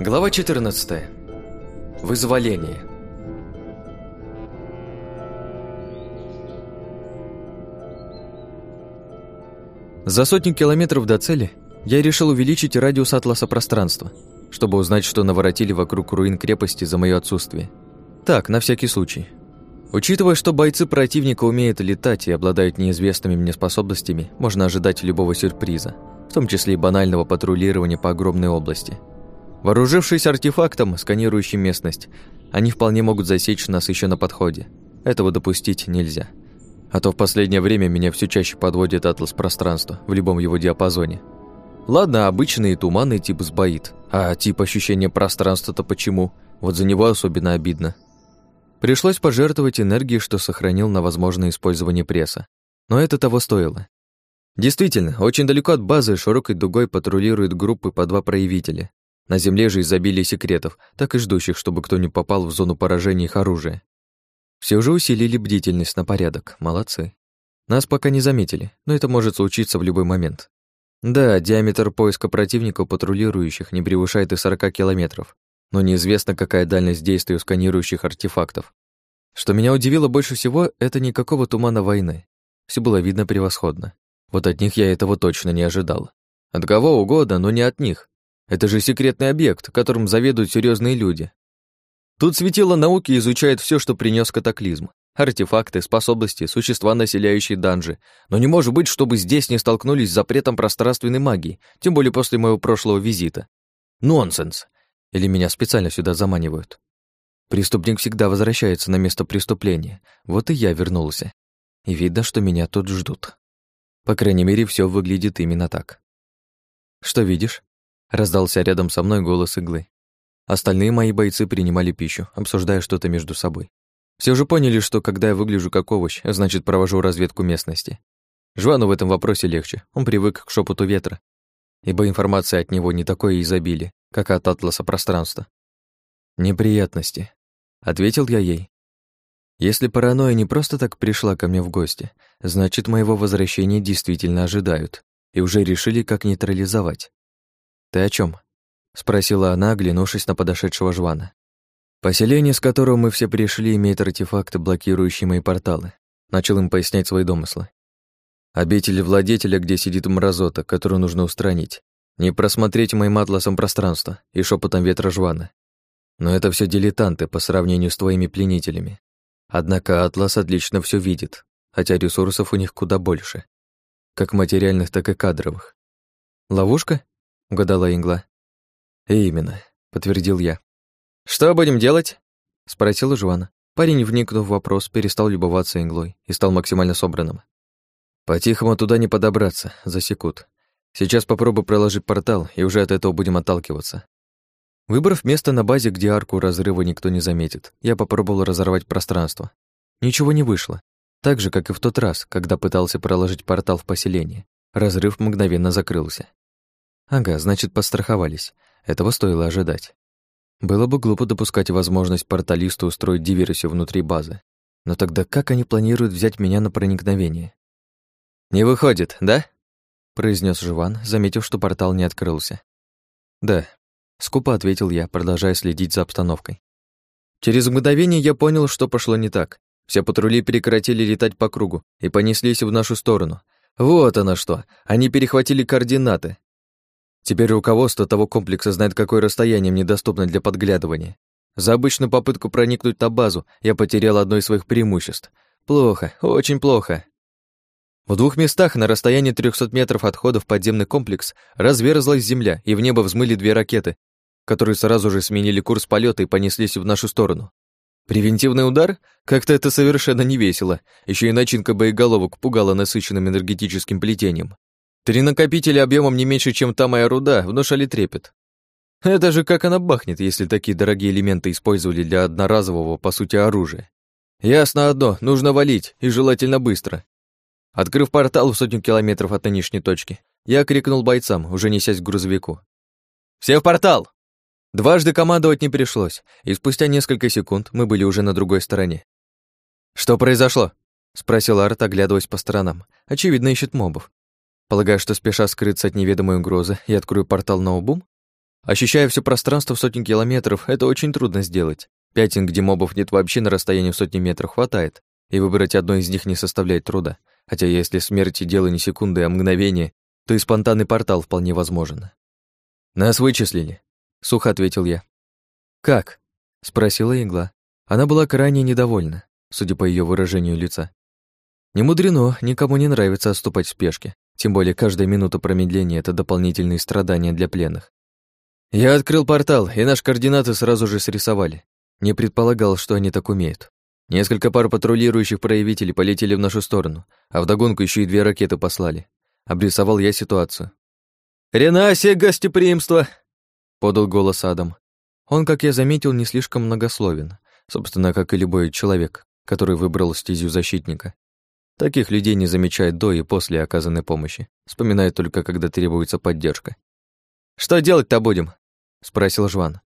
Глава 14. Вызволение. За сотню километров до цели я решил увеличить радиус атласа пространства, чтобы узнать, что наворотили вокруг руин крепости за мое отсутствие. Так, на всякий случай. Учитывая, что бойцы противника умеют летать и обладают неизвестными мне способностями, можно ожидать любого сюрприза, в том числе и банального патрулирования по огромной области. Вооружившись артефактом, сканирующим местность, они вполне могут засечь нас еще на подходе. Этого допустить нельзя. А то в последнее время меня все чаще подводит атлас пространства в любом его диапазоне. Ладно, обычный туманный тип сбоит, а тип ощущения пространства-то почему? Вот за него особенно обидно. Пришлось пожертвовать энергией, что сохранил на возможное использование пресса. Но это того стоило. Действительно, очень далеко от базы широкой дугой патрулируют группы по два проявителя. На земле же изобилие секретов, так и ждущих, чтобы кто не попал в зону поражения их оружия. Все же усилили бдительность на порядок. Молодцы. Нас пока не заметили, но это может случиться в любой момент. Да, диаметр поиска противников патрулирующих не превышает и 40 километров, но неизвестно, какая дальность действия у сканирующих артефактов. Что меня удивило больше всего, это никакого тумана войны. Все было видно превосходно. Вот от них я этого точно не ожидал. От кого угодно, но не от них. Это же секретный объект, которым заведуют серьезные люди. Тут светило науки изучает все, что принес катаклизм. Артефакты, способности, существа, населяющие данжи. Но не может быть, чтобы здесь не столкнулись с запретом пространственной магии, тем более после моего прошлого визита. Нонсенс. Или меня специально сюда заманивают. Преступник всегда возвращается на место преступления. Вот и я вернулся. И видно, что меня тут ждут. По крайней мере, все выглядит именно так. Что видишь? Раздался рядом со мной голос иглы. Остальные мои бойцы принимали пищу, обсуждая что-то между собой. Все уже поняли, что когда я выгляжу как овощ, значит, провожу разведку местности. Жвану в этом вопросе легче, он привык к шепоту ветра, ибо информация от него не такое изобилие, как от атласа пространства. «Неприятности», — ответил я ей. «Если паранойя не просто так пришла ко мне в гости, значит, моего возвращения действительно ожидают и уже решили, как нейтрализовать. Ты о чем? спросила она, оглянувшись на подошедшего Жвана. Поселение, с которого мы все пришли, имеет артефакты, блокирующие мои порталы. Начал им пояснять свои домыслы. Обитель владетеля, где сидит мразота, которую нужно устранить. Не просмотреть моим атласом пространство и шепотом ветра жвана. Но это все дилетанты по сравнению с твоими пленителями. Однако атлас отлично все видит, хотя ресурсов у них куда больше. Как материальных, так и кадровых. Ловушка? — угадала Ингла. «Именно», — подтвердил я. «Что будем делать?» — спросила Жуана. Парень, вникнув в вопрос, перестал любоваться Инглой и стал максимально собранным. «По-тихому туда не подобраться, засекут. Сейчас попробую проложить портал, и уже от этого будем отталкиваться». Выбрав место на базе, где арку разрыва никто не заметит, я попробовал разорвать пространство. Ничего не вышло. Так же, как и в тот раз, когда пытался проложить портал в поселение. Разрыв мгновенно закрылся. Ага, значит, подстраховались. Этого стоило ожидать. Было бы глупо допускать возможность порталисту устроить диверсию внутри базы. Но тогда как они планируют взять меня на проникновение? «Не выходит, да?» произнес Живан, заметив, что портал не открылся. «Да», — скупо ответил я, продолжая следить за обстановкой. Через мгновение я понял, что пошло не так. Все патрули прекратили летать по кругу и понеслись в нашу сторону. Вот оно что, они перехватили координаты, Теперь руководство того комплекса знает, какое расстояние мне доступно для подглядывания. За обычную попытку проникнуть на базу я потерял одно из своих преимуществ. Плохо, очень плохо. В двух местах на расстоянии 300 метров от в подземный комплекс разверзлась земля, и в небо взмыли две ракеты, которые сразу же сменили курс полета и понеслись в нашу сторону. Превентивный удар? Как-то это совершенно не весело. Еще и начинка боеголовок пугала насыщенным энергетическим плетением. Три накопителя объемом не меньше, чем та моя руда, внушали трепет. Это же как она бахнет, если такие дорогие элементы использовали для одноразового, по сути, оружия. Ясно одно, нужно валить, и желательно быстро. Открыв портал в сотню километров от нынешней точки, я крикнул бойцам, уже несясь к грузовику. «Все в портал!» Дважды командовать не пришлось, и спустя несколько секунд мы были уже на другой стороне. «Что произошло?» — спросил Арт, оглядываясь по сторонам. Очевидно, ищет мобов. Полагаю, что спеша скрыться от неведомой угрозы, я открою портал на обум? Ощущая все пространство в сотни километров, это очень трудно сделать. Пятен, где мобов нет вообще на расстоянии в сотни метров, хватает, и выбрать одно из них не составляет труда. Хотя если смерти дело не секунды, а мгновение, то и спонтанный портал вполне возможен. «Нас вычислили», — сухо ответил я. «Как?» — спросила игла. Она была крайне недовольна, судя по ее выражению лица. Не мудрено, никому не нравится отступать в спешке, тем более каждая минута промедления — это дополнительные страдания для пленных. Я открыл портал, и наши координаты сразу же срисовали. Не предполагал, что они так умеют. Несколько пар патрулирующих проявителей полетели в нашу сторону, а вдогонку еще и две ракеты послали. Обрисовал я ситуацию. «Ренасия, гостеприимство!» — подал голос Адам. Он, как я заметил, не слишком многословен, собственно, как и любой человек, который выбрал стезю защитника. Таких людей не замечают до и после оказанной помощи, вспоминают только, когда требуется поддержка. «Что делать-то будем?» — спросил Жван.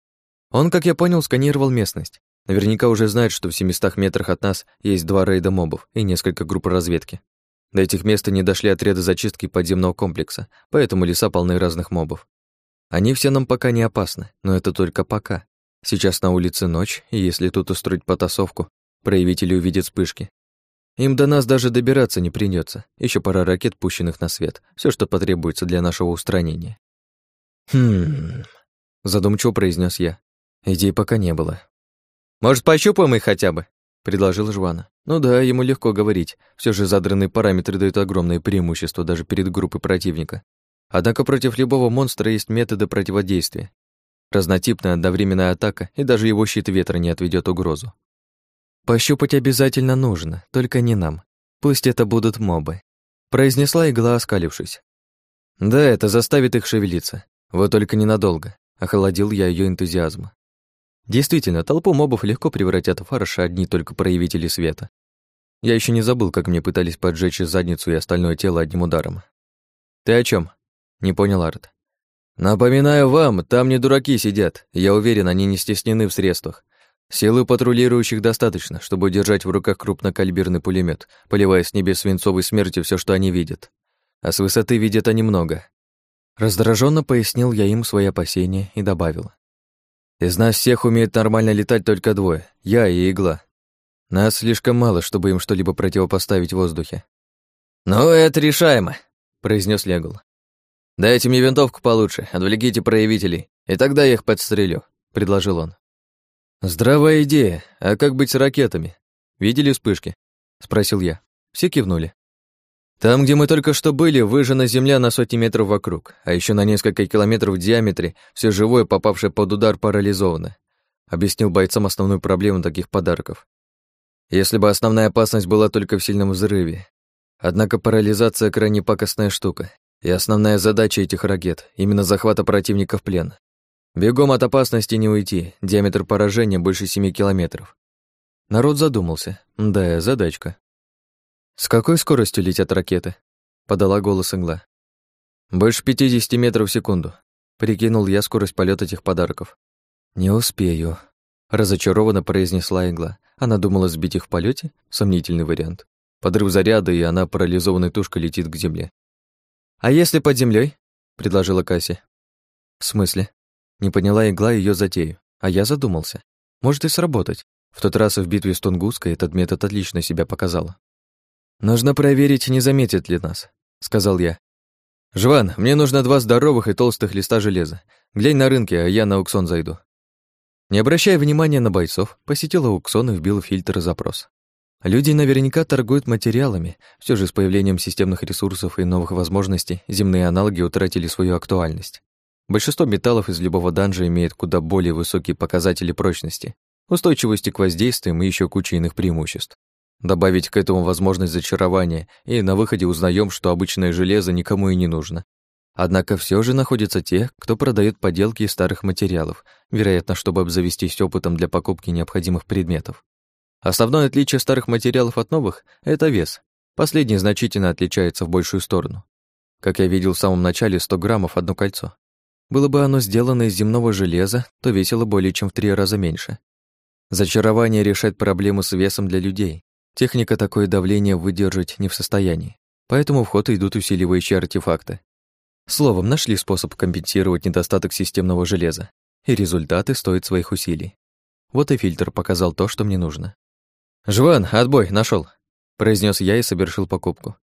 Он, как я понял, сканировал местность. Наверняка уже знает, что в 700 метрах от нас есть два рейда мобов и несколько групп разведки. До этих мест не дошли отряды зачистки подземного комплекса, поэтому леса полны разных мобов. Они все нам пока не опасны, но это только пока. Сейчас на улице ночь, и если тут устроить потасовку, проявители увидят вспышки. Им до нас даже добираться не придется. Еще пара ракет, пущенных на свет. Все, что потребуется для нашего устранения. Хм. Задумчиво произнес я. Идей пока не было. Может, пощупаем их хотя бы? предложил Жвана. Ну да, ему легко говорить. Все же задранные параметры дают огромное преимущество даже перед группой противника. Однако против любого монстра есть методы противодействия. Разнотипная одновременная атака, и даже его щит ветра не отведет угрозу. Пощупать обязательно нужно, только не нам. Пусть это будут мобы. Произнесла игла, оскалившись. Да, это заставит их шевелиться. Вот только ненадолго. Охладил я ее энтузиазм. Действительно, толпу мобов легко превратят в фарш одни только проявители света. Я еще не забыл, как мне пытались поджечь задницу и остальное тело одним ударом. «Ты о чем? не понял Арт. «Напоминаю вам, там не дураки сидят. Я уверен, они не стеснены в средствах. Силы патрулирующих достаточно, чтобы удержать в руках крупнокалиберный пулемет, поливая с небес свинцовой смертью все, что они видят. А с высоты видят они много». Раздраженно пояснил я им свои опасения и добавил. Из нас всех умеют нормально летать только двое, я и Игла. Нас слишком мало, чтобы им что-либо противопоставить в воздухе. «Ну, это решаемо», — произнес Легул. «Дайте мне винтовку получше, отвлеките проявителей, и тогда я их подстрелю», — предложил он. «Здравая идея. А как быть с ракетами? Видели вспышки?» — спросил я. Все кивнули. Там, где мы только что были, выжжена земля на сотни метров вокруг, а еще на несколько километров в диаметре все живое, попавшее под удар, парализовано. Объяснил бойцам основную проблему таких подарков. Если бы основная опасность была только в сильном взрыве. Однако парализация крайне пакостная штука, и основная задача этих ракет — именно захвата противника в плен. Бегом от опасности не уйти, диаметр поражения больше семи километров. Народ задумался. Да, задачка. «С какой скоростью летят ракеты?» — подала голос игла. «Больше 50 метров в секунду», — прикинул я скорость полета этих подарков. «Не успею», — разочарованно произнесла игла. Она думала сбить их в полете? Сомнительный вариант. Подрыв заряда, и она парализованной тушкой летит к земле. «А если под землей? предложила Касси. «В смысле?» Не поняла игла ее затею, а я задумался. Может и сработать. В тот раз в битве с Тунгуской этот метод отлично себя показал. «Нужно проверить, не заметит ли нас», — сказал я. «Жван, мне нужно два здоровых и толстых листа железа. Глянь на рынке, а я на ауксон зайду». Не обращая внимания на бойцов, посетил ауксон и вбил в фильтр запрос. Люди наверняка торгуют материалами, все же с появлением системных ресурсов и новых возможностей земные аналоги утратили свою актуальность. Большинство металлов из любого данжа имеет куда более высокие показатели прочности, устойчивости к воздействиям и еще куча иных преимуществ. Добавить к этому возможность зачарования, и на выходе узнаем, что обычное железо никому и не нужно. Однако все же находятся те, кто продает поделки из старых материалов, вероятно, чтобы обзавестись опытом для покупки необходимых предметов. Основное отличие старых материалов от новых — это вес. Последний значительно отличается в большую сторону. Как я видел в самом начале, 100 граммов одно кольцо. Было бы оно сделано из земного железа, то весило более чем в три раза меньше. Зачарование решает проблему с весом для людей. Техника такое давление выдержать не в состоянии, поэтому в ход идут усиливающие артефакты. Словом, нашли способ компенсировать недостаток системного железа, и результаты стоят своих усилий. Вот и фильтр показал то, что мне нужно. «Жван, отбой, нашел, произнес я и совершил покупку.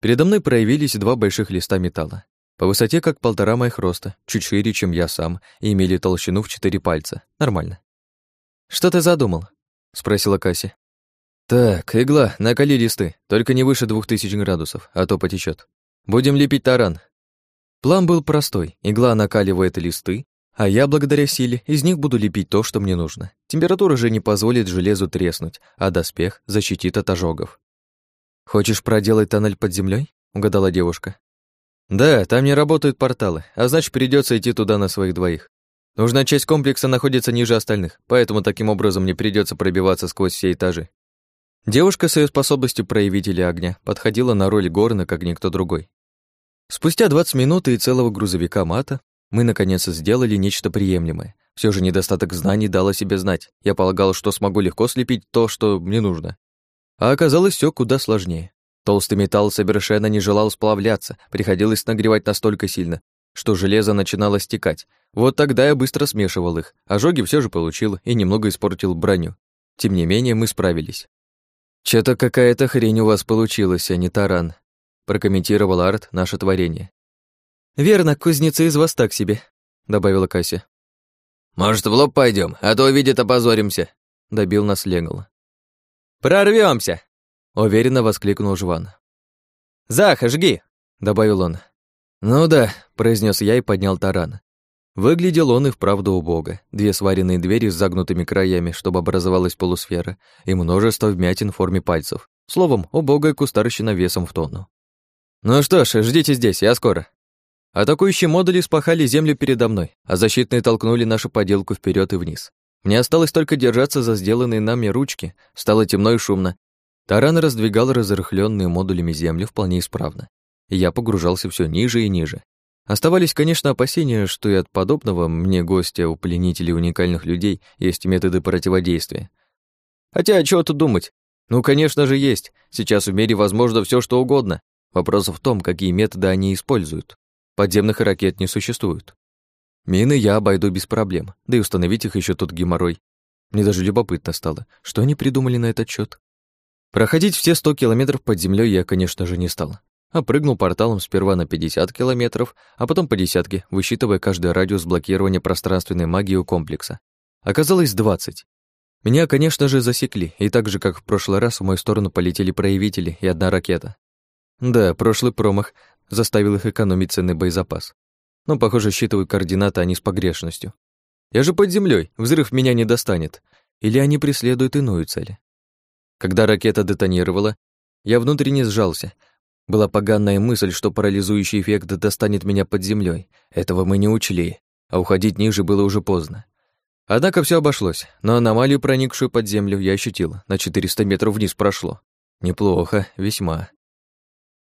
Передо мной проявились два больших листа металла. По высоте как полтора моих роста, чуть шире, чем я сам, и имели толщину в четыре пальца. Нормально. «Что ты задумал?» — спросила Касси. «Так, игла, накали листы, только не выше двух тысяч градусов, а то потечет. Будем лепить таран». План был простой. Игла накаливает листы, а я, благодаря силе, из них буду лепить то, что мне нужно. Температура же не позволит железу треснуть, а доспех защитит от ожогов. «Хочешь проделать тоннель под землей? угадала девушка. «Да, там не работают порталы, а значит, придется идти туда на своих двоих. Нужная часть комплекса находится ниже остальных, поэтому таким образом мне придется пробиваться сквозь все этажи. Девушка с ее способностью проявителя огня подходила на роль горна, как никто другой. Спустя 20 минут и целого грузовика мата мы, наконец, сделали нечто приемлемое. Все же недостаток знаний дал о себе знать. Я полагал, что смогу легко слепить то, что мне нужно. А оказалось все куда сложнее. Толстый металл совершенно не желал сплавляться, приходилось нагревать настолько сильно, что железо начинало стекать. Вот тогда я быстро смешивал их. Ожоги все же получил и немного испортил броню. Тем не менее, мы справились. «Чё-то какая-то хрень у вас получилась, а не таран», прокомментировал Арт наше творение. «Верно, кузнецы из вас так себе», добавила Кася. «Может, в лоб пойдем, а то увидит, опозоримся», добил нас Легл. «Прорвемся!» Уверенно воскликнул Жван. «Зах, жги!» добавил он. «Ну да», — произнес я и поднял таран. Выглядел он и вправду убого. Две сваренные двери с загнутыми краями, чтобы образовалась полусфера, и множество вмятин в форме пальцев. Словом, убогая кустарщина весом в тонну. «Ну что ж, ждите здесь, я скоро». Атакующие модули спахали землю передо мной, а защитные толкнули нашу поделку вперед и вниз. Мне осталось только держаться за сделанные нами ручки, стало темно и шумно. Таран раздвигал разрыхленные модулями землю вполне исправно я погружался все ниже и ниже. Оставались, конечно, опасения, что и от подобного мне гостя у пленителей уникальных людей есть методы противодействия. Хотя, чего тут думать? Ну, конечно же, есть. Сейчас в мире возможно все, что угодно. Вопрос в том, какие методы они используют. Подземных ракет не существует. Мины я обойду без проблем, да и установить их еще тот геморрой. Мне даже любопытно стало, что они придумали на этот счет. Проходить все 100 километров под землей я, конечно же, не стал а прыгнул порталом сперва на 50 километров, а потом по десятке, высчитывая каждый радиус блокирования пространственной магии у комплекса. Оказалось 20. Меня, конечно же, засекли, и так же, как в прошлый раз, в мою сторону полетели проявители и одна ракета. Да, прошлый промах заставил их экономить ценный боезапас. Но, похоже, считывают координаты они с погрешностью. Я же под землей, взрыв меня не достанет. Или они преследуют иную цель. Когда ракета детонировала, я внутренне сжался, была поганая мысль, что парализующий эффект достанет меня под землей. Этого мы не учли, а уходить ниже было уже поздно. Однако все обошлось, но аномалию, проникшую под землю, я ощутил. На 400 метров вниз прошло. Неплохо, весьма.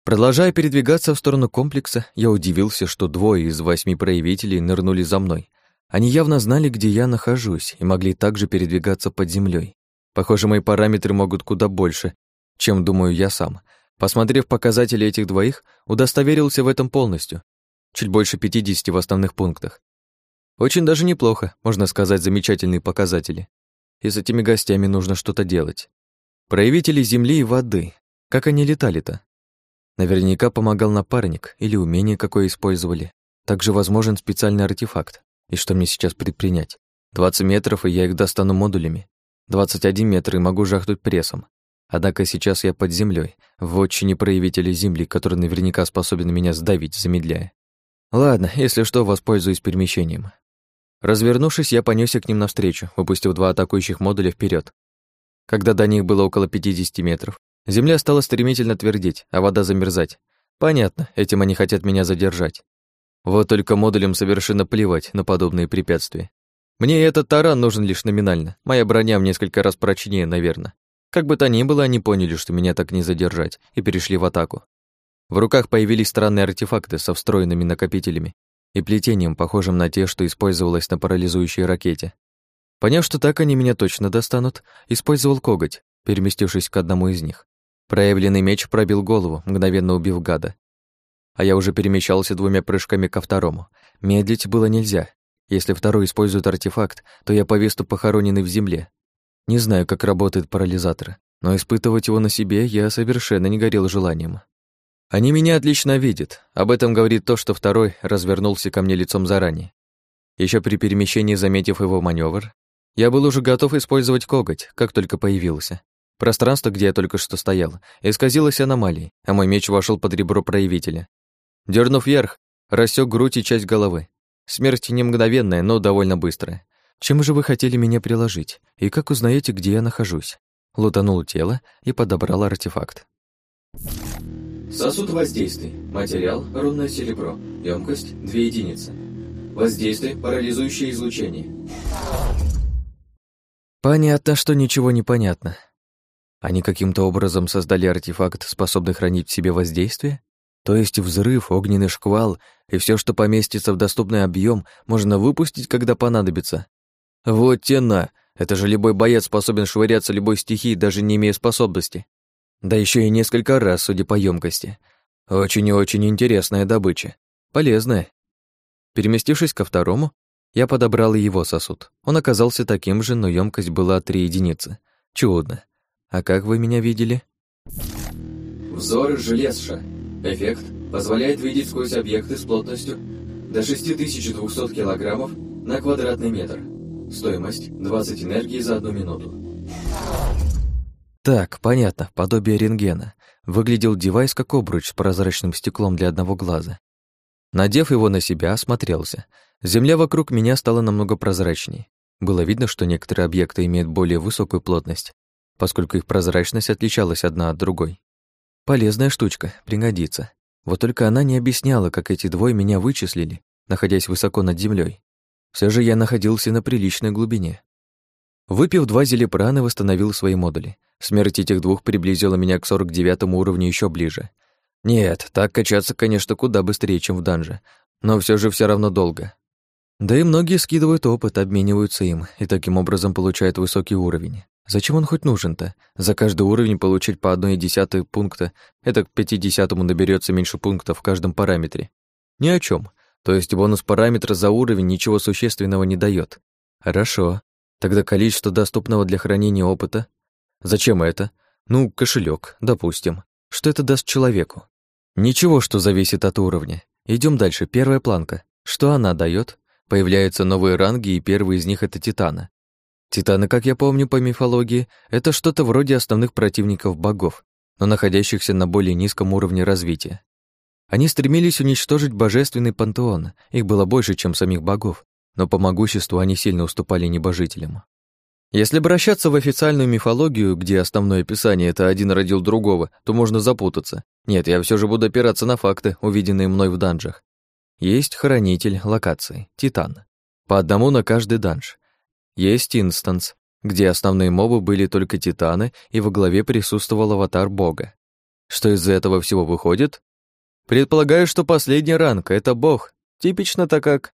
Продолжая передвигаться в сторону комплекса, я удивился, что двое из восьми проявителей нырнули за мной. Они явно знали, где я нахожусь, и могли также передвигаться под землей. Похоже, мои параметры могут куда больше, чем думаю я сам — Посмотрев показатели этих двоих, удостоверился в этом полностью. Чуть больше 50 в основных пунктах. Очень даже неплохо, можно сказать, замечательные показатели. И с этими гостями нужно что-то делать. Проявители земли и воды. Как они летали-то? Наверняка помогал напарник или умение какое использовали. Также возможен специальный артефакт. И что мне сейчас предпринять? 20 метров, и я их достану модулями. 21 метр, и могу жахнуть прессом. Однако сейчас я под землей, в отчине проявителей земли, который наверняка способен меня сдавить, замедляя. Ладно, если что, воспользуюсь перемещением. Развернувшись, я понесся к ним навстречу, выпустив два атакующих модуля вперед. Когда до них было около 50 метров, земля стала стремительно твердеть, а вода замерзать. Понятно, этим они хотят меня задержать. Вот только модулям совершенно плевать на подобные препятствия. Мне этот таран нужен лишь номинально. Моя броня в несколько раз прочнее, наверное. Как бы то ни было, они поняли, что меня так не задержать, и перешли в атаку. В руках появились странные артефакты со встроенными накопителями и плетением, похожим на те, что использовалось на парализующей ракете. Поняв, что так они меня точно достанут, использовал коготь, переместившись к одному из них. Проявленный меч пробил голову, мгновенно убив гада. а я уже перемещался двумя прыжками ко второму. Медлить было нельзя. Если второй использует артефакт, то я повесту похороненный в земле. Не знаю, как работает парализатор, но испытывать его на себе я совершенно не горел желанием. Они меня отлично видят. Об этом говорит то, что второй развернулся ко мне лицом заранее. Еще при перемещении, заметив его маневр, я был уже готов использовать коготь, как только появился. Пространство, где я только что стоял, исказилось аномалией, а мой меч вошел под ребро проявителя. Дернув вверх, рассек грудь и часть головы. Смерть не мгновенная, но довольно быстрая. Чем же вы хотели меня приложить? И как узнаете, где я нахожусь? Лутанул тело и подобрал артефакт. Сосуд воздействий. Материал – рунное серебро. Емкость – 2 единицы. Воздействие – парализующее излучение. Понятно, что ничего не понятно. Они каким-то образом создали артефакт, способный хранить в себе воздействие? То есть взрыв, огненный шквал и все, что поместится в доступный объем, можно выпустить, когда понадобится. Вот тена! Это же любой боец способен швыряться любой стихией, даже не имея способности. Да еще и несколько раз, судя по емкости. Очень и очень интересная добыча. Полезная. Переместившись ко второму, я подобрал и его сосуд. Он оказался таким же, но емкость была три единицы. Чудно. А как вы меня видели? Взор железша. Эффект позволяет видеть сквозь объекты с плотностью до 6200 килограммов на квадратный метр. Стоимость 20 энергии за одну минуту. Так, понятно, подобие рентгена. Выглядел девайс как обруч с прозрачным стеклом для одного глаза. Надев его на себя, осмотрелся. Земля вокруг меня стала намного прозрачней. Было видно, что некоторые объекты имеют более высокую плотность, поскольку их прозрачность отличалась одна от другой. Полезная штучка, пригодится. Вот только она не объясняла, как эти двое меня вычислили, находясь высоко над землей. Все же я находился на приличной глубине. Выпив два зелепрана, восстановил свои модули. Смерть этих двух приблизила меня к 49 уровню еще ближе. Нет, так качаться, конечно, куда быстрее, чем в данже, но все же все равно долго. Да и многие скидывают опыт, обмениваются им, и таким образом получают высокий уровень. Зачем он хоть нужен-то? За каждый уровень получить по одной десятой пункта, это к пятидесятому наберется меньше пунктов в каждом параметре. Ни о чем. То есть бонус параметра за уровень ничего существенного не дает. Хорошо. Тогда количество доступного для хранения опыта. Зачем это? Ну, кошелек, допустим. Что это даст человеку? Ничего, что зависит от уровня. Идем дальше. Первая планка. Что она дает? Появляются новые ранги, и первый из них — это Титана. Титаны, как я помню по мифологии, это что-то вроде основных противников богов, но находящихся на более низком уровне развития. Они стремились уничтожить божественный пантеон, их было больше, чем самих богов, но по могуществу они сильно уступали небожителям. Если обращаться в официальную мифологию, где основное описание это один родил другого, то можно запутаться. Нет, я все же буду опираться на факты, увиденные мной в данжах. Есть хранитель локации, Титан. По одному на каждый данж. Есть инстанс, где основные мобы были только титаны, и во главе присутствовал аватар бога. Что из этого всего выходит? Предполагаю, что последний ранг — это бог. Типично-то как.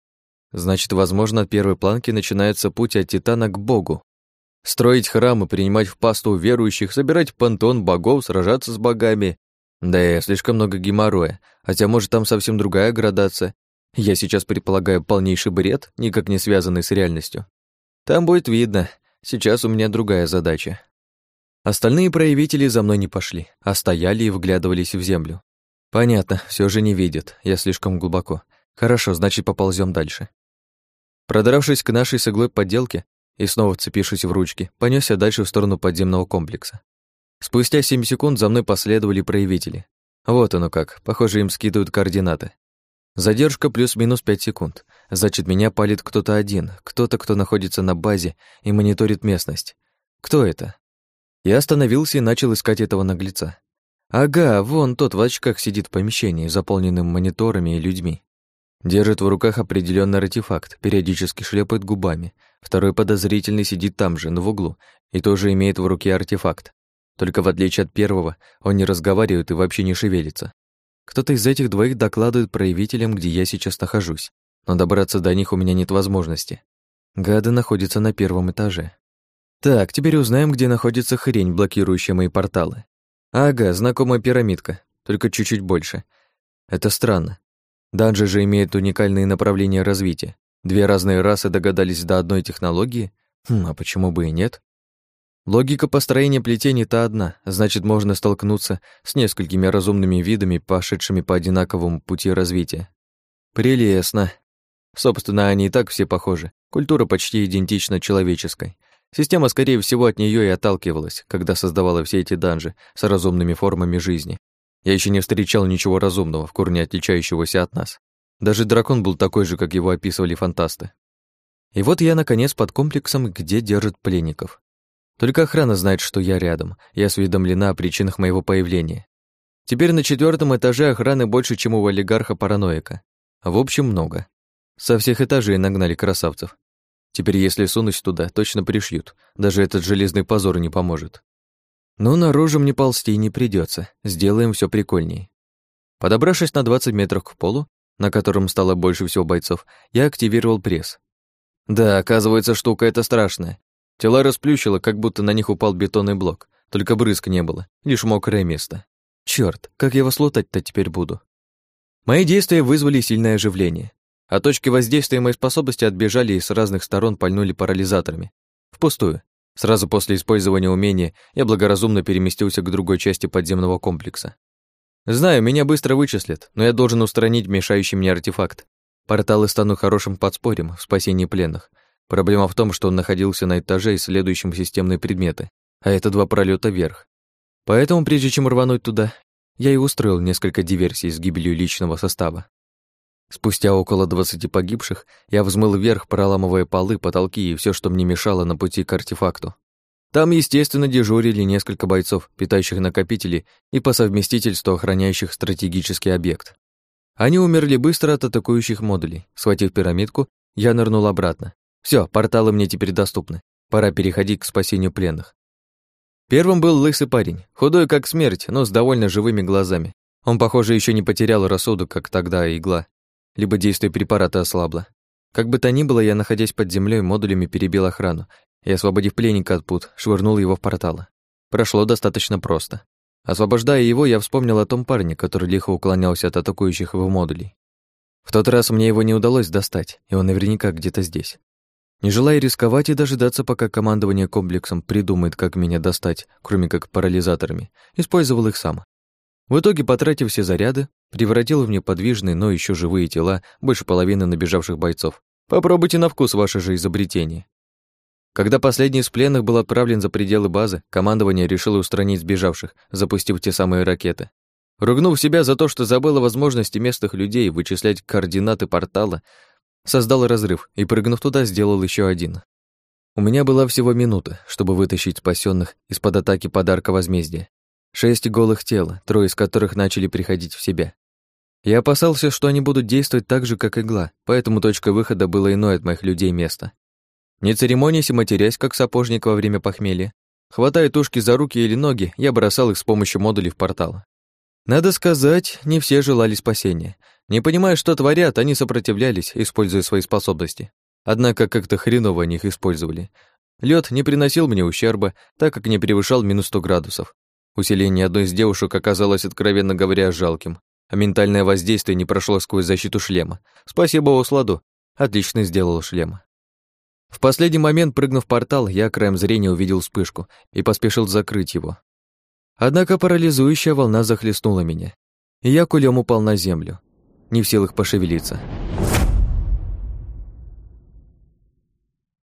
Значит, возможно, от первой планки начинается путь от Титана к Богу. Строить храмы, принимать в пасту верующих, собирать пантон богов, сражаться с богами. Да и слишком много геморроя, хотя может там совсем другая градация. Я сейчас предполагаю полнейший бред, никак не связанный с реальностью. Там будет видно, сейчас у меня другая задача. Остальные проявители за мной не пошли, а стояли и вглядывались в землю. Понятно, все же не видят, я слишком глубоко. Хорошо, значит, поползем дальше. Продравшись к нашей с иглой подделке и снова вцепившись в ручки, понесся дальше в сторону подземного комплекса. Спустя семь секунд за мной последовали проявители. Вот оно как, похоже, им скидывают координаты. Задержка плюс-минус пять секунд. Значит, меня палит кто-то один, кто-то, кто находится на базе и мониторит местность. Кто это? Я остановился и начал искать этого наглеца. Ага, вон тот в очках сидит в помещении, заполненном мониторами и людьми. Держит в руках определенный артефакт, периодически шлепает губами. Второй подозрительный сидит там же, но в углу, и тоже имеет в руке артефакт. Только в отличие от первого, он не разговаривает и вообще не шевелится. Кто-то из этих двоих докладывает проявителям, где я сейчас нахожусь, но добраться до них у меня нет возможности. Гады находятся на первом этаже. Так, теперь узнаем, где находится хрень, блокирующая мои порталы. Ага, знакомая пирамидка, только чуть-чуть больше. Это странно. Данжи же имеют уникальные направления развития. Две разные расы догадались до одной технологии? Хм, а почему бы и нет? Логика построения плетений-то одна, значит, можно столкнуться с несколькими разумными видами, пошедшими по одинаковому пути развития. Прелестно. Собственно, они и так все похожи. Культура почти идентична человеческой. Система, скорее всего, от нее и отталкивалась, когда создавала все эти данжи с разумными формами жизни. Я еще не встречал ничего разумного, в корне отличающегося от нас. Даже дракон был такой же, как его описывали фантасты. И вот я, наконец, под комплексом, где держат пленников. Только охрана знает, что я рядом, и осведомлена о причинах моего появления. Теперь на четвертом этаже охраны больше, чем у олигарха-параноика. В общем, много. Со всех этажей нагнали красавцев. Теперь, если сунусь туда, точно пришьют. Даже этот железный позор не поможет. Но наружу мне ползти не придется. Сделаем все прикольней. Подобравшись на 20 метров к полу, на котором стало больше всего бойцов, я активировал пресс. Да, оказывается, штука эта страшная. Тела расплющило, как будто на них упал бетонный блок. Только брызг не было, лишь мокрое место. Черт, как я вас лутать-то теперь буду? Мои действия вызвали сильное оживление. А точки воздействия моей способности отбежали и с разных сторон пальнули парализаторами. Впустую. Сразу после использования умения я благоразумно переместился к другой части подземного комплекса. Знаю, меня быстро вычислят, но я должен устранить мешающий мне артефакт. Порталы станут хорошим подспорьем в спасении пленных. Проблема в том, что он находился на этаже, исследующем системные предметы, а это два пролета вверх. Поэтому, прежде чем рвануть туда, я и устроил несколько диверсий с гибелью личного состава. Спустя около двадцати погибших, я взмыл вверх, проламывая полы, потолки и все, что мне мешало на пути к артефакту. Там, естественно, дежурили несколько бойцов, питающих накопители и по совместительству охраняющих стратегический объект. Они умерли быстро от атакующих модулей. Схватив пирамидку, я нырнул обратно. Все, порталы мне теперь доступны. Пора переходить к спасению пленных. Первым был лысый парень, худой как смерть, но с довольно живыми глазами. Он, похоже, еще не потерял рассудок, как тогда игла, либо действие препарата ослабло. Как бы то ни было, я, находясь под землей, модулями перебил охрану и, освободив пленника от пут, швырнул его в порталы. Прошло достаточно просто. Освобождая его, я вспомнил о том парне, который лихо уклонялся от атакующих его модулей. В тот раз мне его не удалось достать, и он наверняка где-то здесь. Не желая рисковать и дожидаться, пока командование комплексом придумает, как меня достать, кроме как парализаторами, использовал их сам. В итоге, потратив все заряды, превратил в неподвижные, но еще живые тела больше половины набежавших бойцов. Попробуйте на вкус ваше же изобретение. Когда последний из пленных был отправлен за пределы базы, командование решило устранить сбежавших, запустив те самые ракеты. Ругнув себя за то, что забыло возможности местных людей вычислять координаты портала, создал разрыв и, прыгнув туда, сделал еще один. У меня была всего минута, чтобы вытащить спасенных из-под атаки подарка возмездия. Шесть голых тел, трое из которых начали приходить в себя. Я опасался, что они будут действовать так же, как игла, поэтому точка выхода было иной от моих людей место. Не церемонясь и матерясь, как сапожник во время похмелья, хватая тушки за руки или ноги, я бросал их с помощью модулей в портал. Надо сказать, не все желали спасения. Не понимая, что творят, они сопротивлялись, используя свои способности. Однако как-то хреново они их использовали. Лед не приносил мне ущерба, так как не превышал минус 100 градусов. Усиление одной из девушек оказалось, откровенно говоря, жалким, а ментальное воздействие не прошло сквозь защиту шлема. Спасибо Осладу, отлично сделал шлем. В последний момент, прыгнув в портал, я краем зрения увидел вспышку и поспешил закрыть его. Однако парализующая волна захлестнула меня, и я кулем упал на землю, не в силах пошевелиться.